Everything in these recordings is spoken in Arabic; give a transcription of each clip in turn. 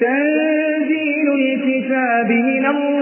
تنزيل الكتاب من الله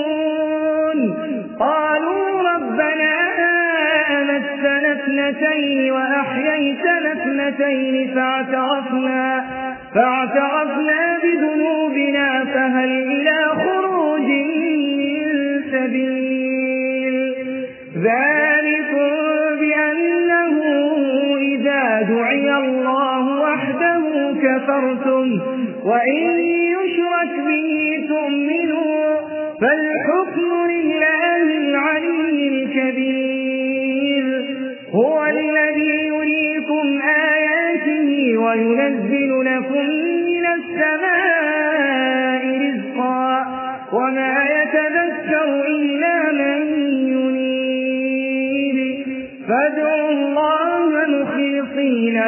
قالوا ربنا أمتنا اثنتين وأحييتنا اثنتين فاعترفنا, فاعترفنا بذنوبنا فهل إلى خروج من سبيل؟ ذلكم بأنه إذا دعي الله وحده كفرتم وإن يشرك به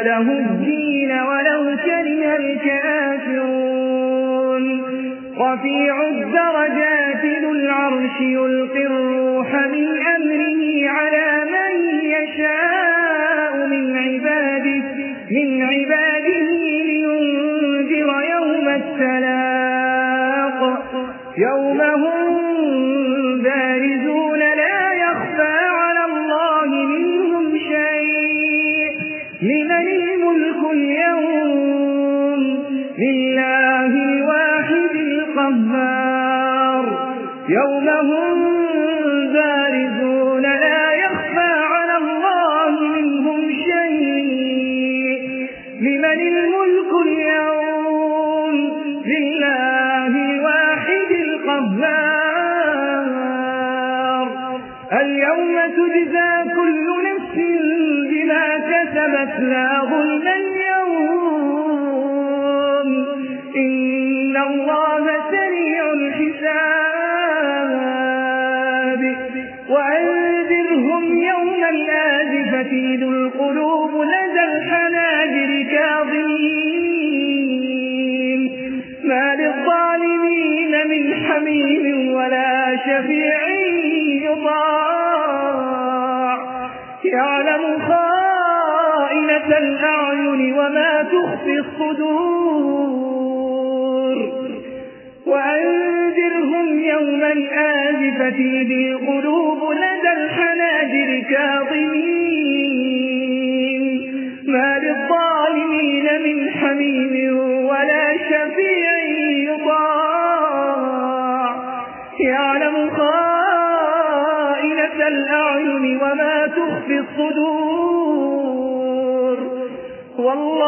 له الدين ولو كره الكافرون. رفيع الدرجات ذو العرش يلقي يوم وما تخفي الصدور. وأنذرهم يوم الآزفة ذي القلوب لدى الحناجر كاظمين. ما للظالمين من حميم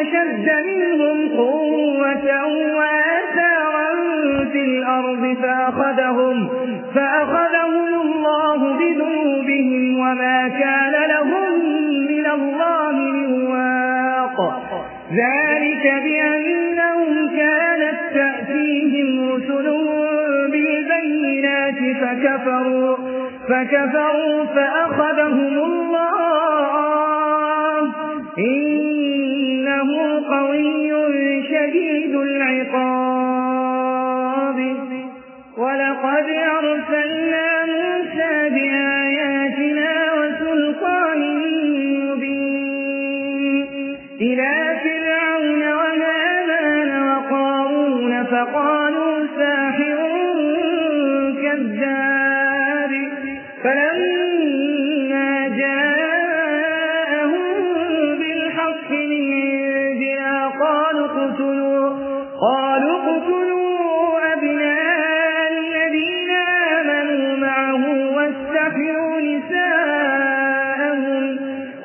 أشد منهم قوة وآثارا في الأرض فأخذهم, فأخذهم الله بذنوبهم وما كان لهم من الله من واق. ذلك بأنهم كانت تأتيهم رسل بالبينات فكفروا, فكفروا فأخذهم الله. إنه قوي شديد العقاب. ولقد أرسلنا موسى بآياتنا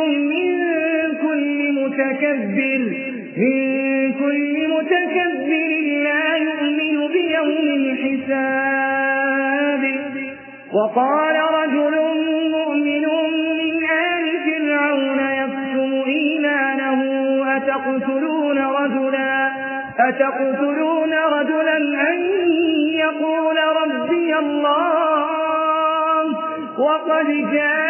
وربكم من كل متكبر من كل متكبر لا يؤمن بيوم الحساب. وقال رجل مؤمن من آل فرعون يكتم إيمانه أتقتلون رجلا؟ أتقتلون رجلا أن يقول ربي الله؟ وقد جاءكم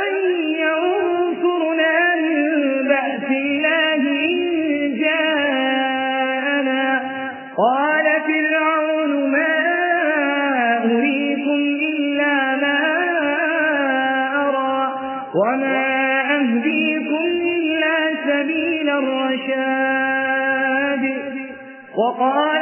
وقال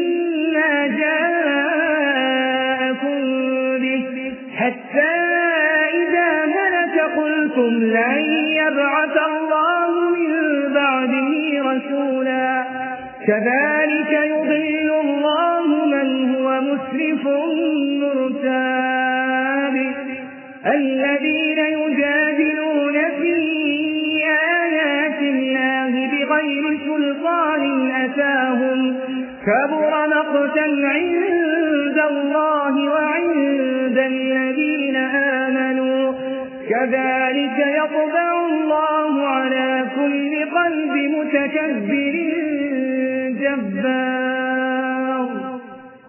قلتم لن يبعث الله من بعده رسولا. كذلك يضل الله من هو مسرف مرتاب. الذين يجادلون في آيات الله بغير سلطان أتاهم. كبر مقتا عند الله وعند آمنوا كذلك يطبع الله على كل قلب متكبر جبار.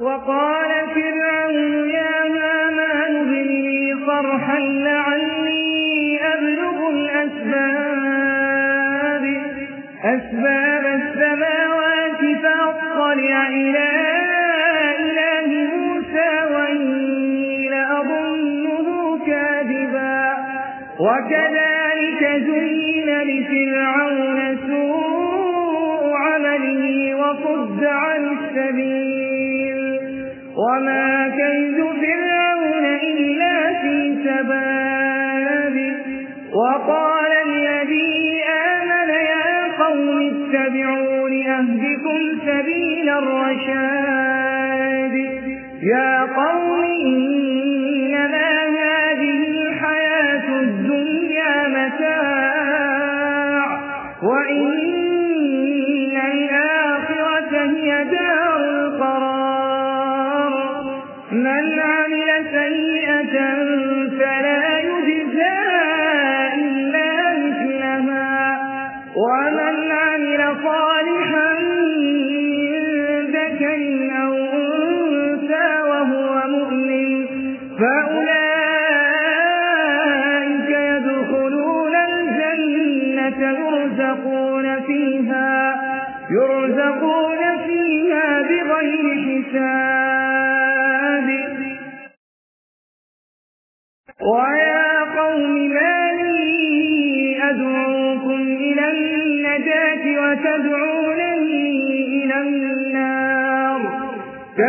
وقال فرعون يا هامان لي صرحا لعلي أبلغ الأسباب. أسباب السماوات فأطلع إلى وكذلك زين لفرعون سوء عمله وصد عن السبيل. وما كيد فرعون إلا في تباب وقال الذي آمن يا قوم اتبعون أهدكم سبيل الرشاد. يا قوم من عمل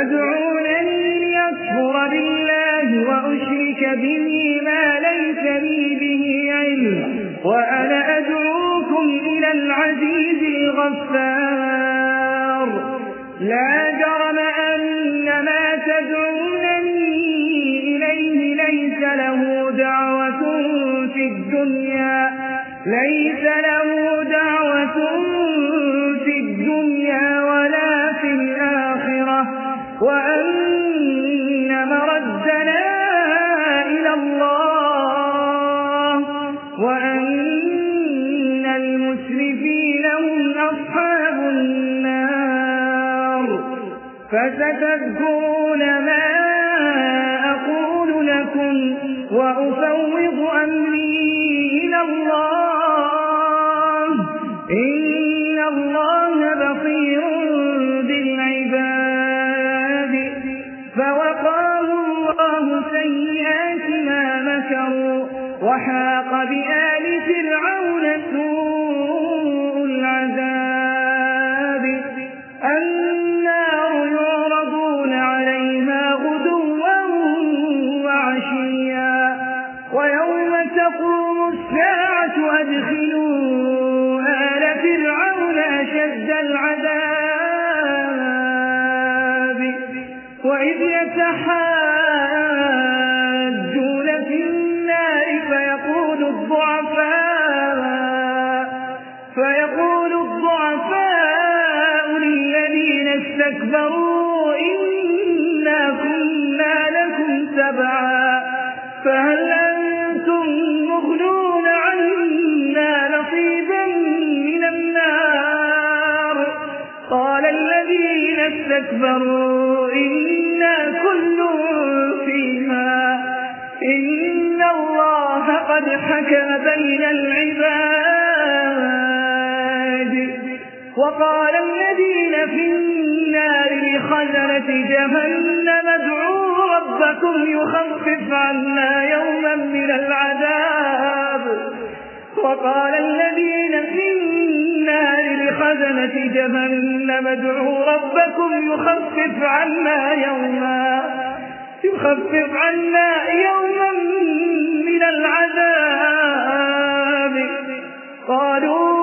تدعونني ليكفر بالله وأشرك به ما ليس لي به علم وأنا أدعوكم إلى العزيز الغفار. لا استكبروا إنا كنا لكم تبعا فهل أنتم مغنون عنا نصيبا من النار قال الذين استكبروا إنا كل فيها إن الله قد حكم بين العباد وقال الذين في النار لخزنة جهنم ادعوا ربكم يخفف عنا يوما من العذاب. وقال الذين في النار لخزنة جهنم ادعوا ربكم يخفف عنا يوما يخفف عنا يوما من العذاب. قالوا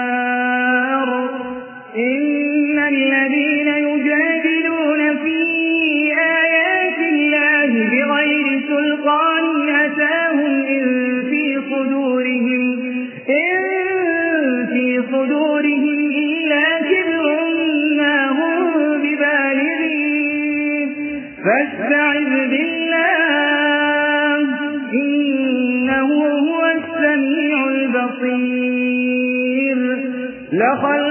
إن الذين يجادلون في آيات الله بغير سلطان أتاهم إن في صدورهم إن في صدورهم إلا كبر ما هم ببالغين. فاستعذ بالله إنه هو السميع البصير. لخلق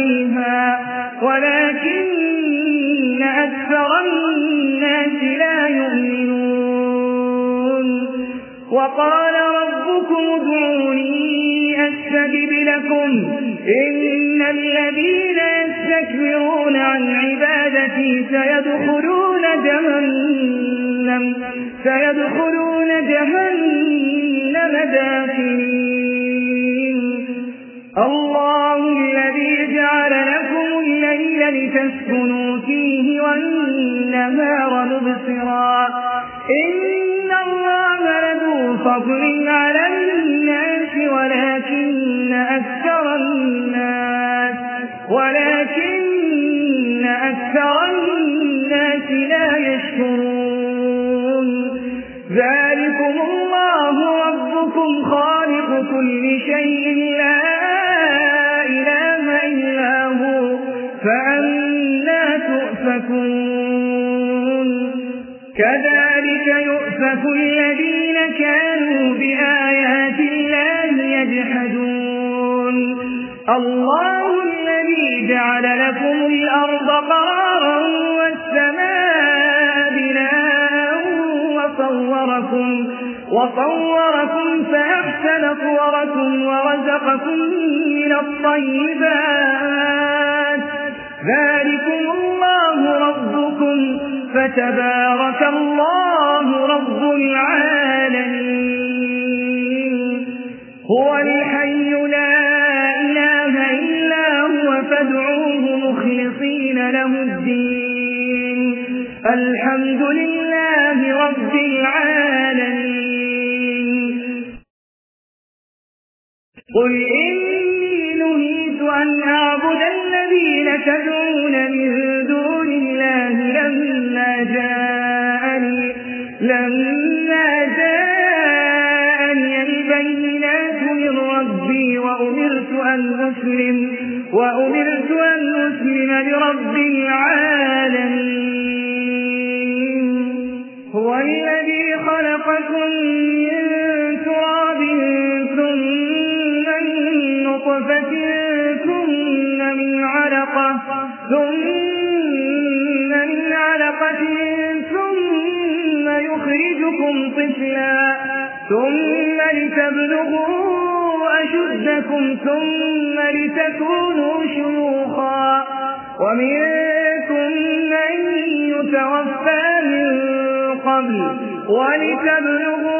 فيها. ولكن أكثر الناس لا يؤمنون. وقال ربكم ادعوني أستجب لكم. إن الذين يستكبرون عن عبادتي سيدخلون جهنم. سيدخلون جهنم داخلين الله الذي جعل لكم الليل لتسكنوا فيه والنهار مبصرا إن الله لذو فضل على الناس ولكن أكثر الناس ولكن أكثر الناس لا يشكرون ذلكم الله ربكم خالق كل شيء يؤفك الذين كانوا بآيات الله يجحدون الله الذي جعل لكم الأرض قرارا والسماء بناء وصوركم وصوركم فأحسن صوركم ورزقكم من الطيبات ذلكم الله ربكم فتبارك الله رب العالمين. هو الحي لا إله إلا هو فادعوه مخلصين له الدين. الحمد لله رب العالمين. قل إني نهيت أن أعبد الذين تدعون من لما جاءني البينات من ربي وأمرت أن أسلم وأمرت أن أسلم لرب العالمين. هو الذي خلق خلقكم يخرجكم طفلا ثم لتبلغوا أشدكم ثم لتكونوا شيوخا ومنكم من يتوفى من قبل ولتبلغوا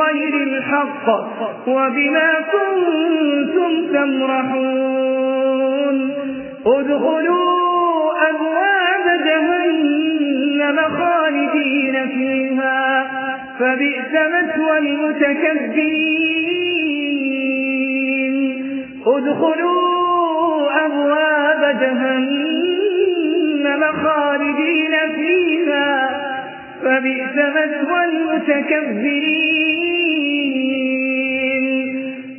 بغير الحق وبما كنتم تمرحون. ادخلوا أبواب جهنم خالدين فيها. فبئس مثوى المتكبرين. ادخلوا أبواب جهنم خالدين فيها. فبئس مثوى المتكبرين.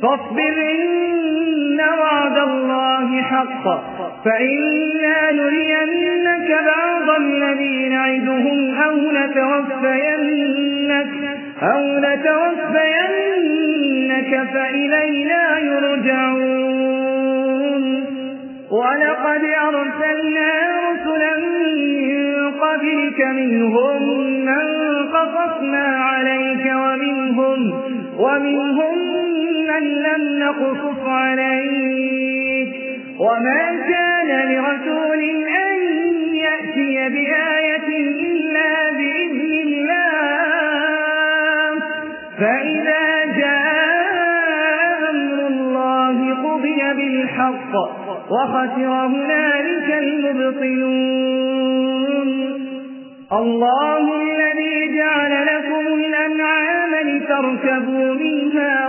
فاصبر إن وعد الله حق. فإنا نرينك بعض الذي نعدهم أو نتوفينك, أو نتوفينك فإلينا يرجعون. ولقد أرسلنا رسلا من قبلك منهم من قصصنا عليك ومنهم, ومنهم من لم نقصص عليك وما كان لرسول أن يأتي بآية إلا بإذن الله فإذا جاء أمر الله قضي بالحق وخسر هنالك المبطلون الله الذي جعل لكم الأنعام لتركبوا منها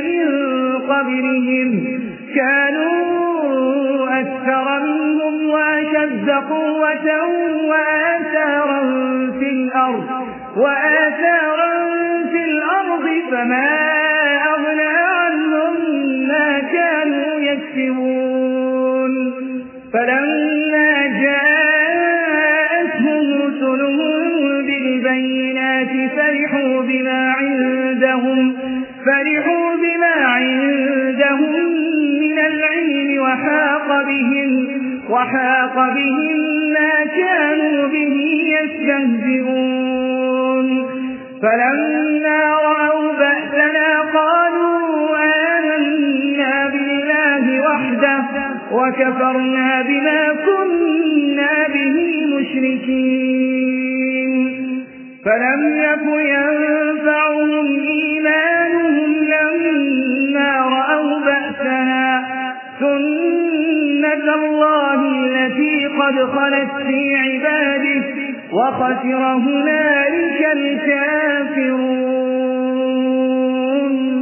قبلهم كانوا أكثر منهم وأشد قوة وآثارا في الأرض وآثارا في الأرض فما أغنى عنهم ما كانوا يكسبون. فلما جاءتهم رسلهم بالبينات فرحوا بما عندهم فرحوا بهم وحاق بهم ما كانوا به يستهزئون. فلما رأوا بأسنا قالوا آمنا بالله وحده وكفرنا بما كنا به مشركين. فلم يكن وخسر هنالك الكافرون.